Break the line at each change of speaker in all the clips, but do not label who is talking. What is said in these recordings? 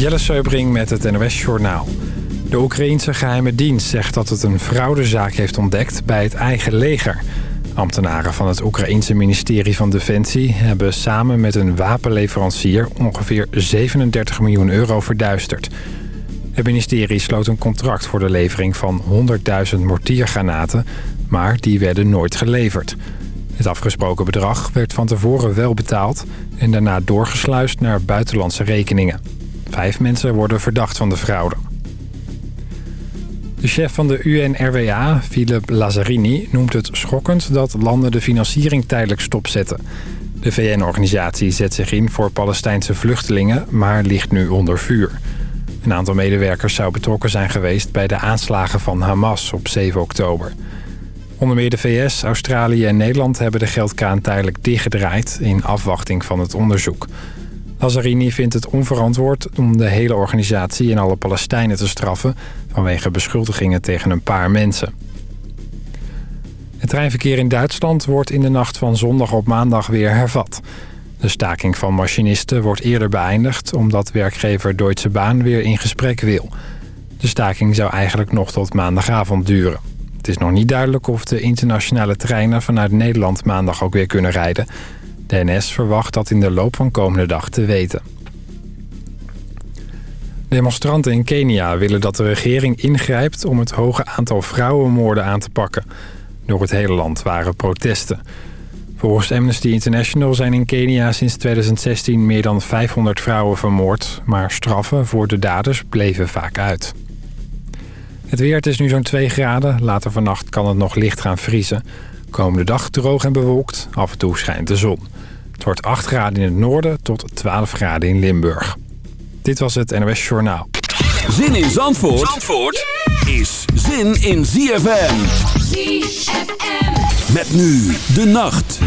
Jelle Seubring met het NOS Journaal. De Oekraïense geheime dienst zegt dat het een fraudezaak heeft ontdekt bij het eigen leger. Ambtenaren van het Oekraïense ministerie van Defensie... hebben samen met een wapenleverancier ongeveer 37 miljoen euro verduisterd. Het ministerie sloot een contract voor de levering van 100.000 mortiergranaten... maar die werden nooit geleverd. Het afgesproken bedrag werd van tevoren wel betaald... en daarna doorgesluist naar buitenlandse rekeningen. Vijf mensen worden verdacht van de fraude. De chef van de UNRWA, Philip Lazzarini, noemt het schokkend dat landen de financiering tijdelijk stopzetten. De VN-organisatie zet zich in voor Palestijnse vluchtelingen, maar ligt nu onder vuur. Een aantal medewerkers zou betrokken zijn geweest bij de aanslagen van Hamas op 7 oktober. Onder meer de VS, Australië en Nederland hebben de geldkraan tijdelijk dichtgedraaid in afwachting van het onderzoek. Lazzarini vindt het onverantwoord om de hele organisatie en alle Palestijnen te straffen... vanwege beschuldigingen tegen een paar mensen. Het treinverkeer in Duitsland wordt in de nacht van zondag op maandag weer hervat. De staking van machinisten wordt eerder beëindigd... omdat werkgever Deutsche Bahn weer in gesprek wil. De staking zou eigenlijk nog tot maandagavond duren. Het is nog niet duidelijk of de internationale treinen vanuit Nederland maandag ook weer kunnen rijden... De NS verwacht dat in de loop van komende dag te weten. Demonstranten in Kenia willen dat de regering ingrijpt om het hoge aantal vrouwenmoorden aan te pakken. Door het hele land waren protesten. Volgens Amnesty International zijn in Kenia sinds 2016 meer dan 500 vrouwen vermoord... maar straffen voor de daders bleven vaak uit. Het weer is nu zo'n 2 graden. Later vannacht kan het nog licht gaan vriezen. Komende dag droog en bewolkt. Af en toe schijnt de zon. Het wordt 8 graden in het noorden tot 12 graden in Limburg. Dit was het NOS Journaal.
Zin in Zandvoort, Zandvoort is zin in ZFM. ZFM. Met nu de nacht.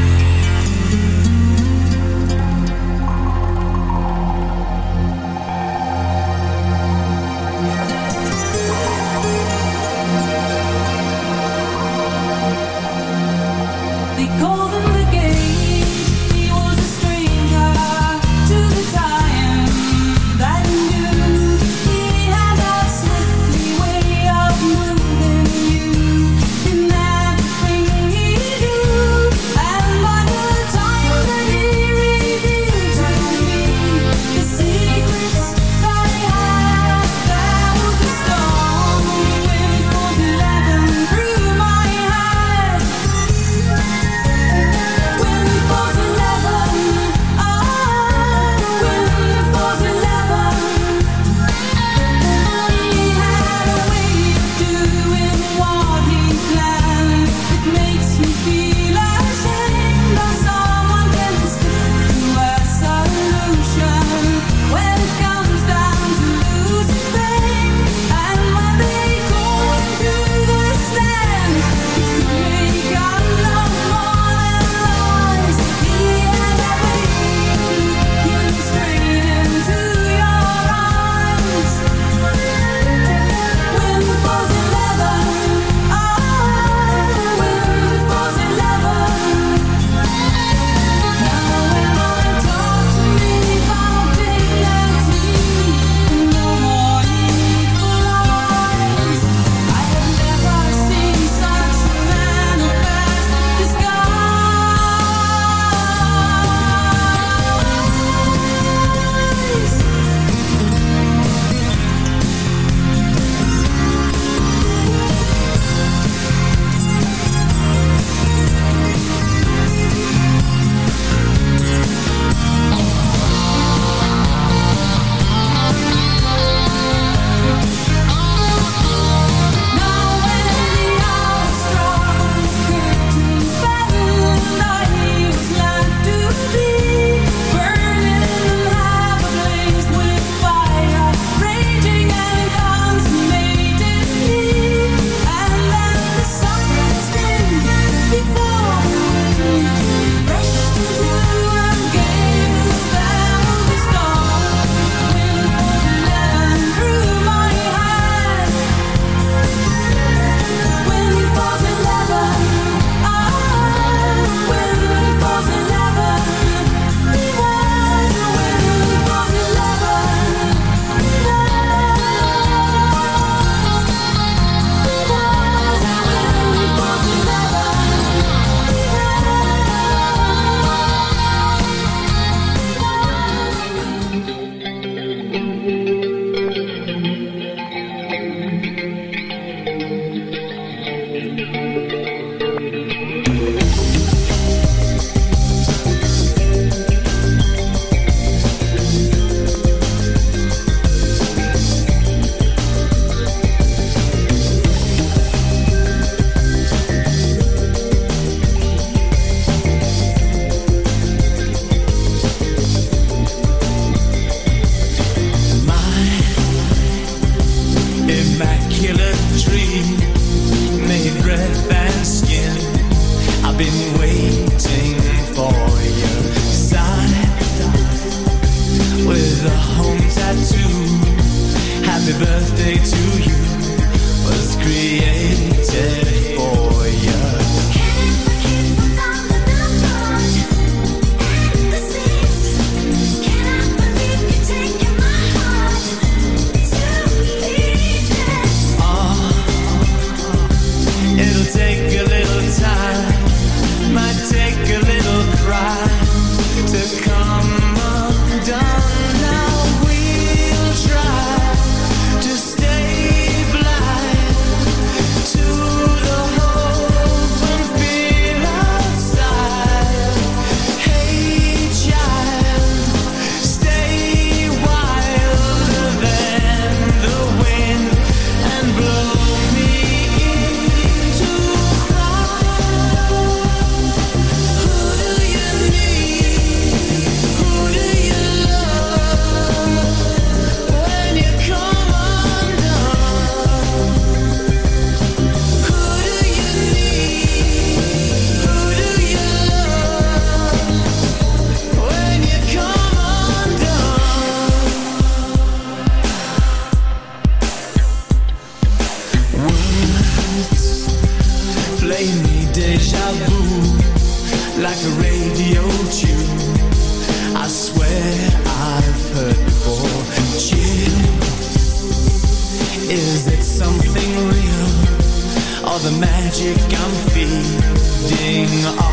Here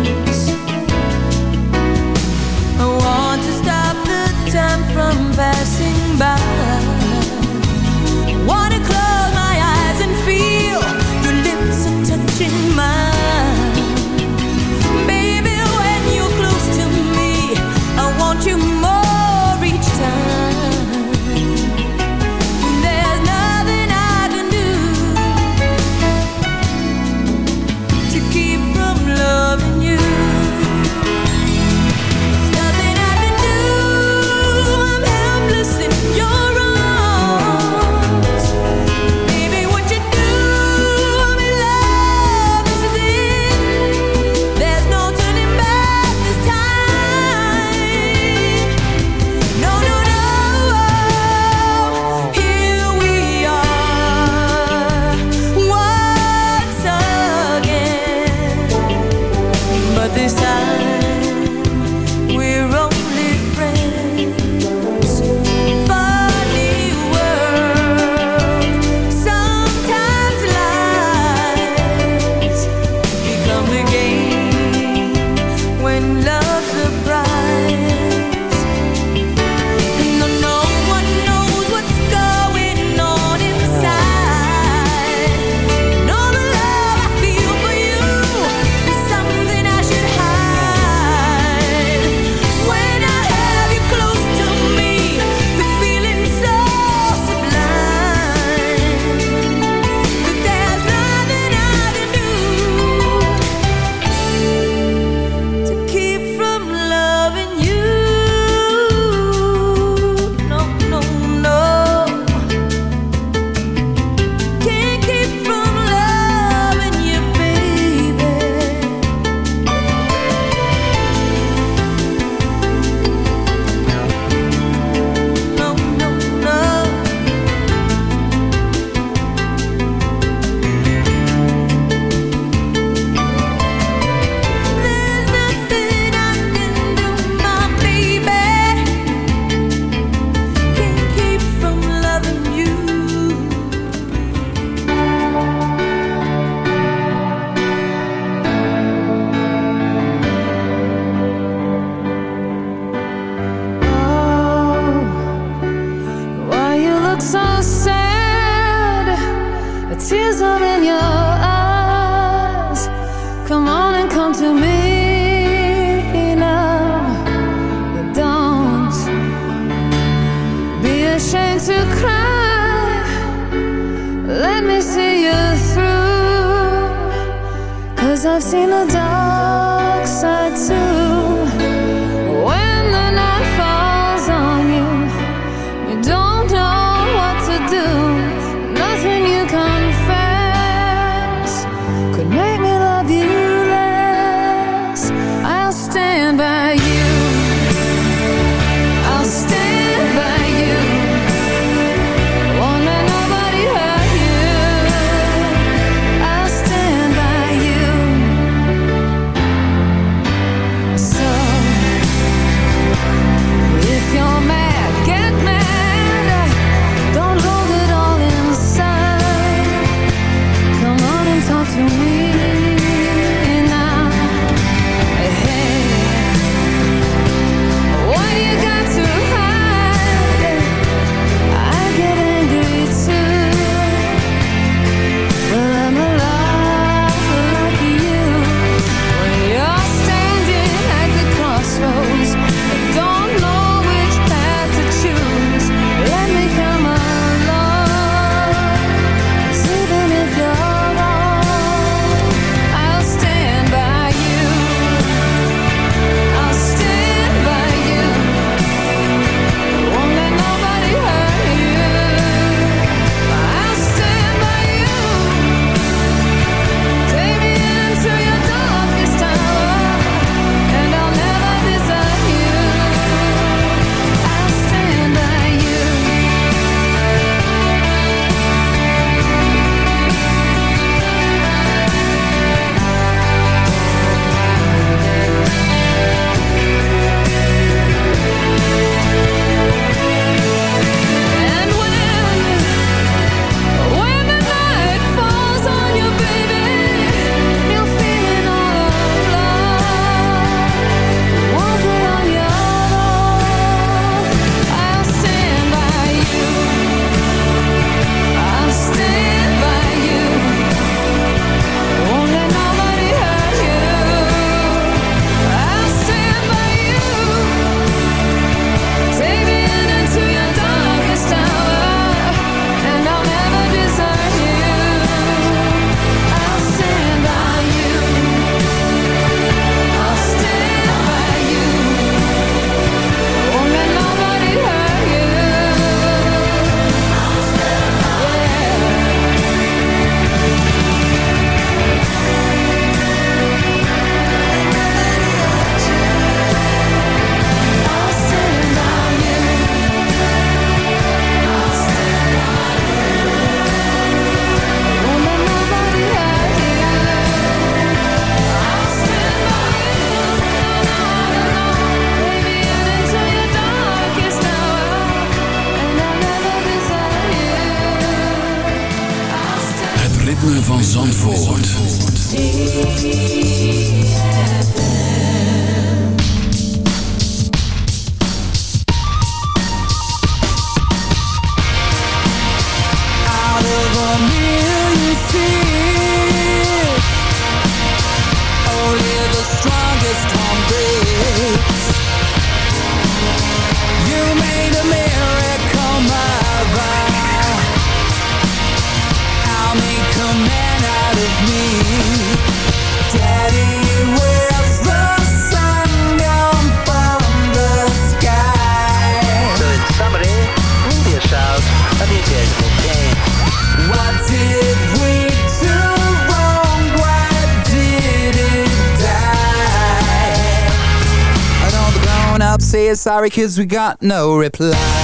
sorry, cause we got no reply.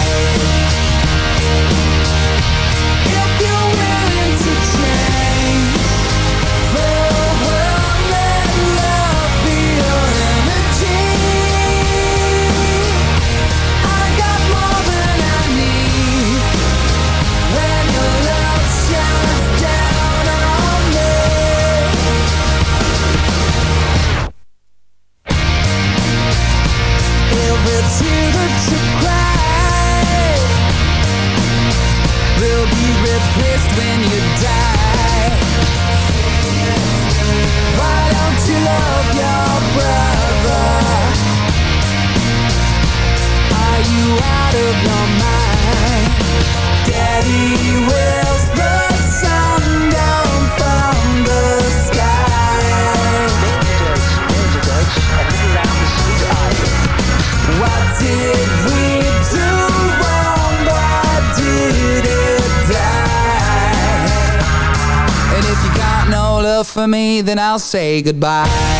and
I'll say goodbye.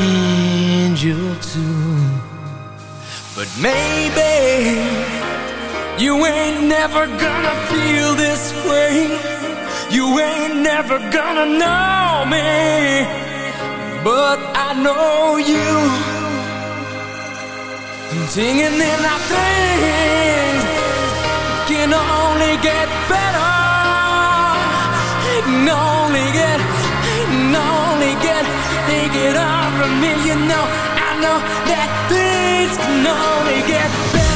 angel too. But maybe
you ain't never gonna feel this way. You ain't never gonna know me. But I know you. I'm singing things can only get better. Can only get make it all from me, you know I know that things can only get better.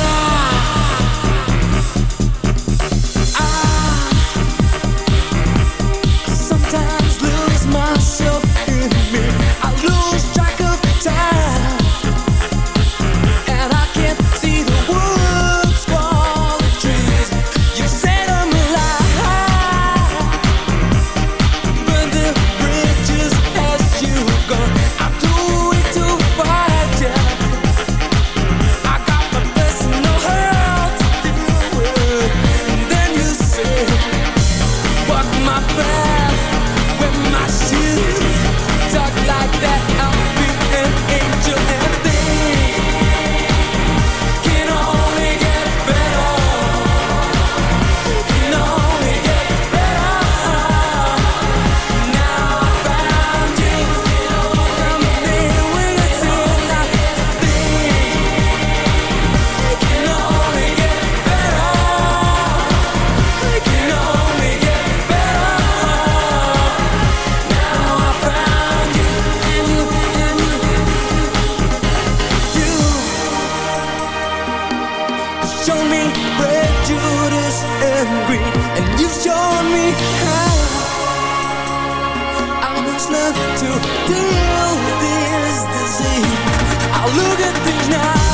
showed me how. I must learn to deal with this disease. I look at things now.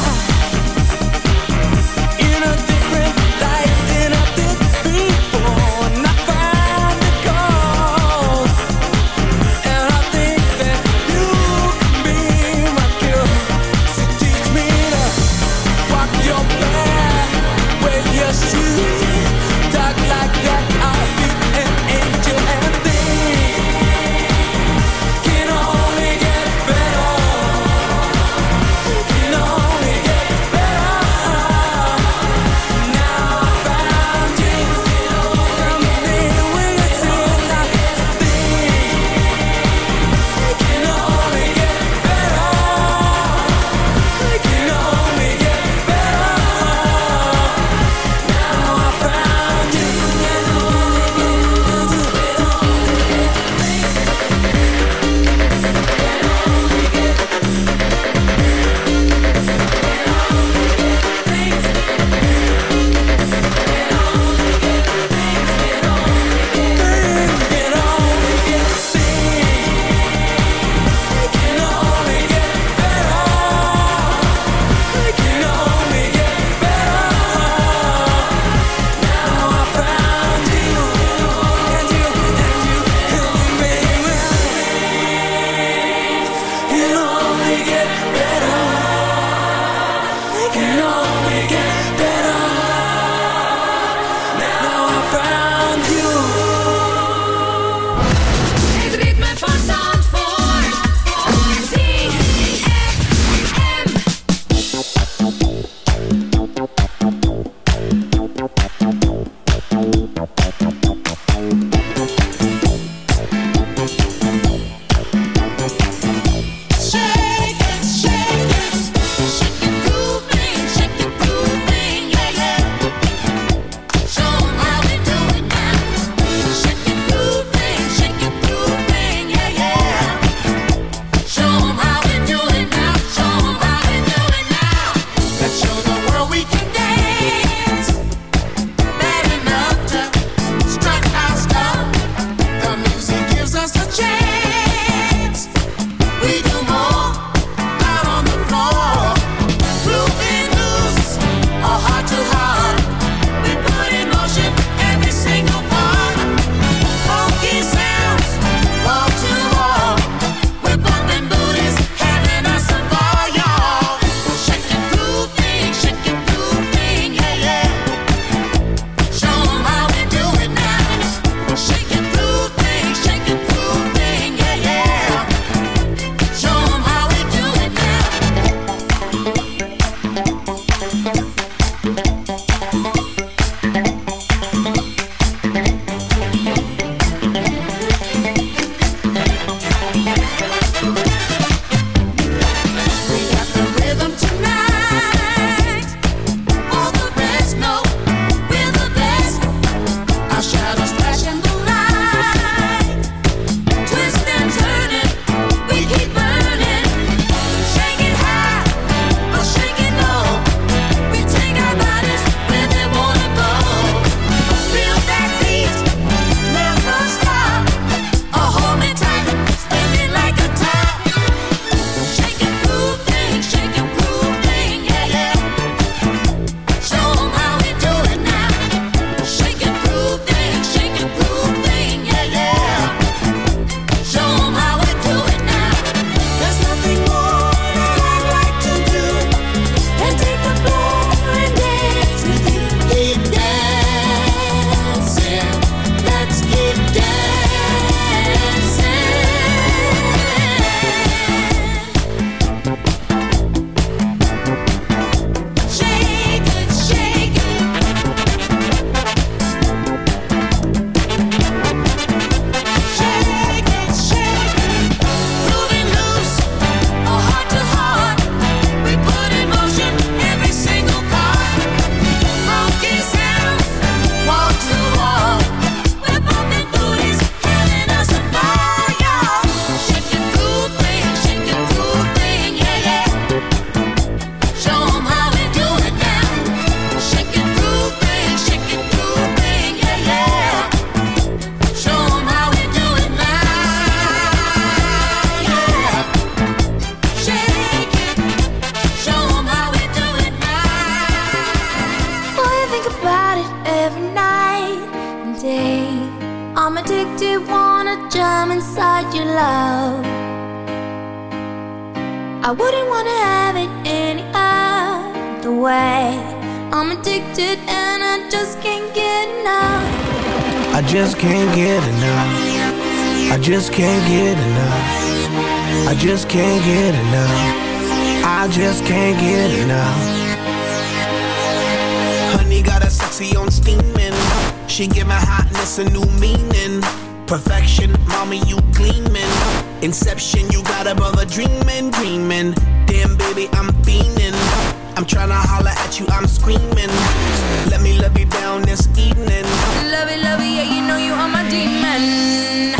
I
just can't get enough.
Honey got a sexy on steaming. She give my hotness a new meaning. Perfection, mommy, you gleaming. Inception, you got a brother dreaming, dreaming. Damn, baby, I'm fiending. I'm tryna holler at you, I'm screaming. Let me love you down this evening.
Love it, love it, yeah, you know you are my demon.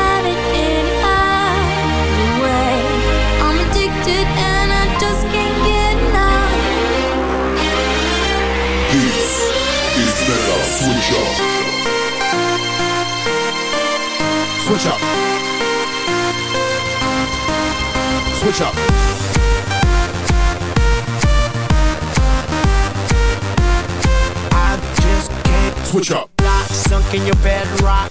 Switch Up. Switch up. Switch up.
I just can't
Switch up.
Lock, sunk in your bed, rock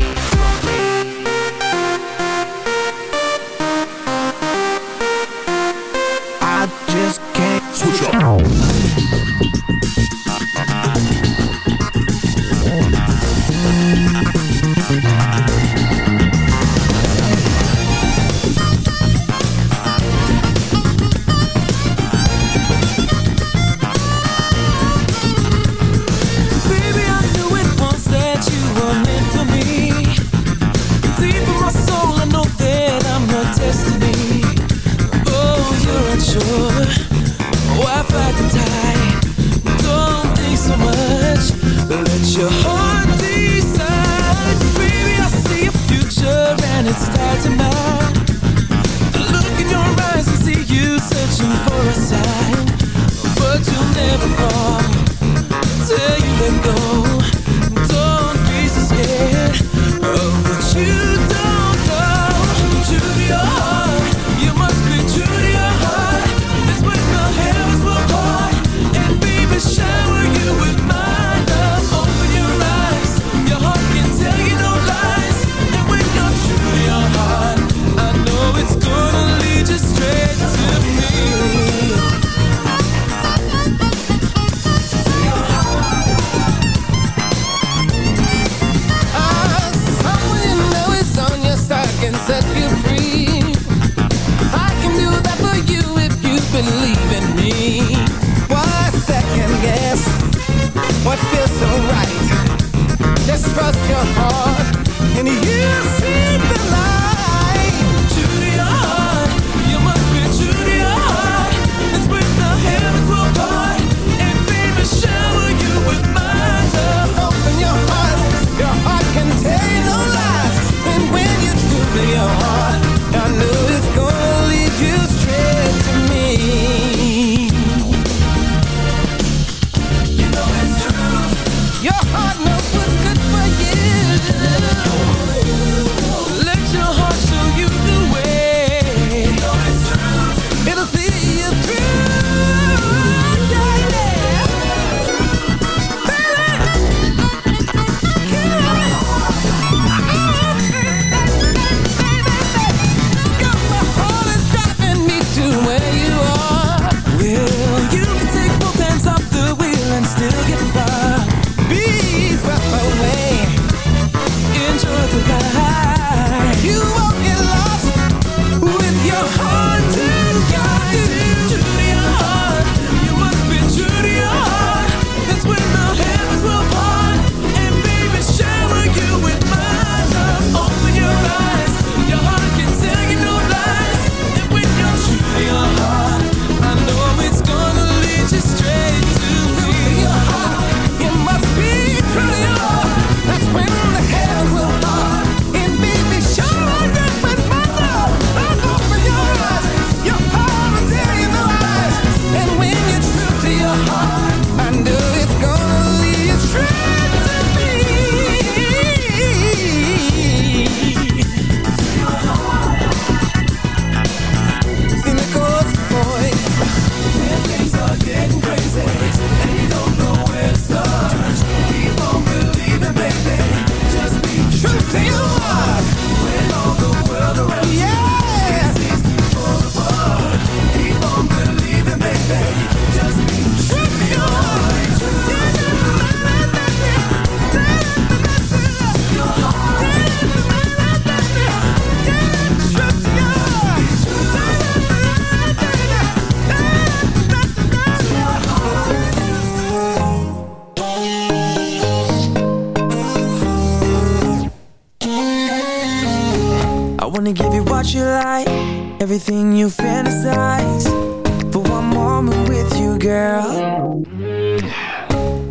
Your heart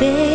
baby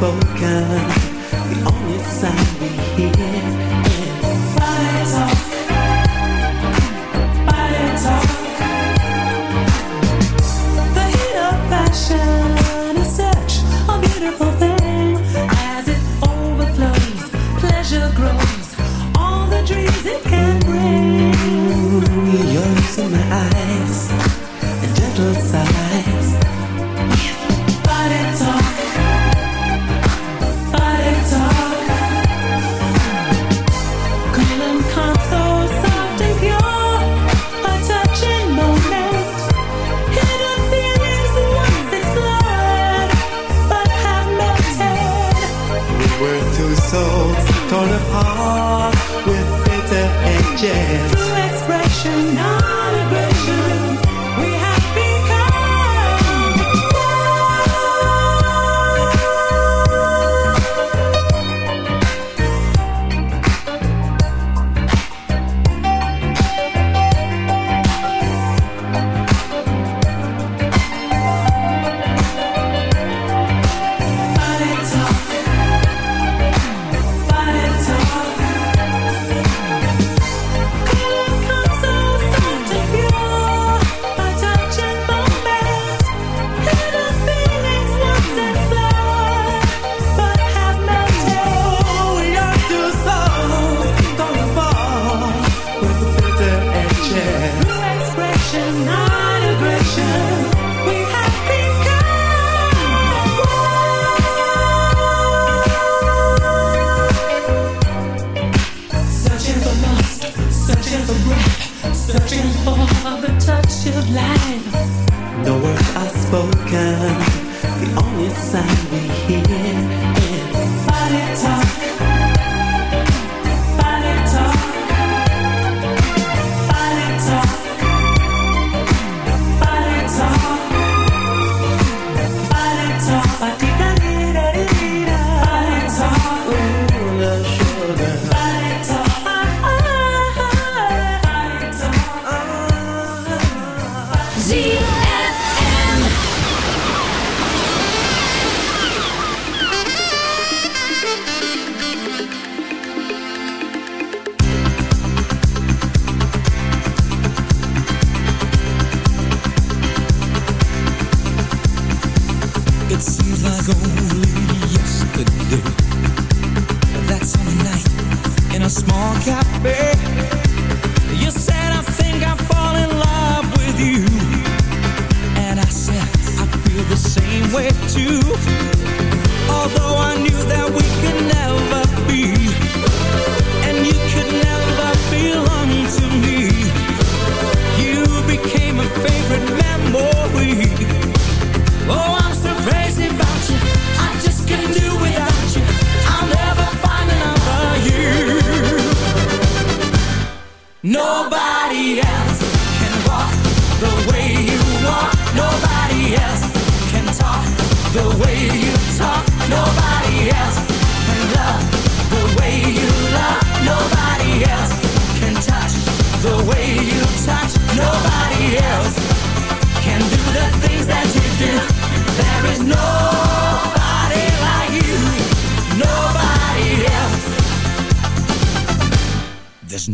spoken, the only sound we hear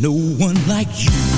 no
one like you.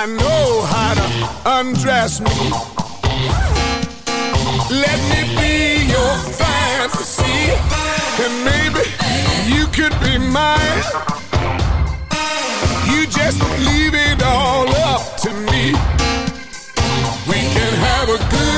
I
know how to undress me. Let me be your fantasy, and maybe you could be mine. You just leave it all up to me. We can have a good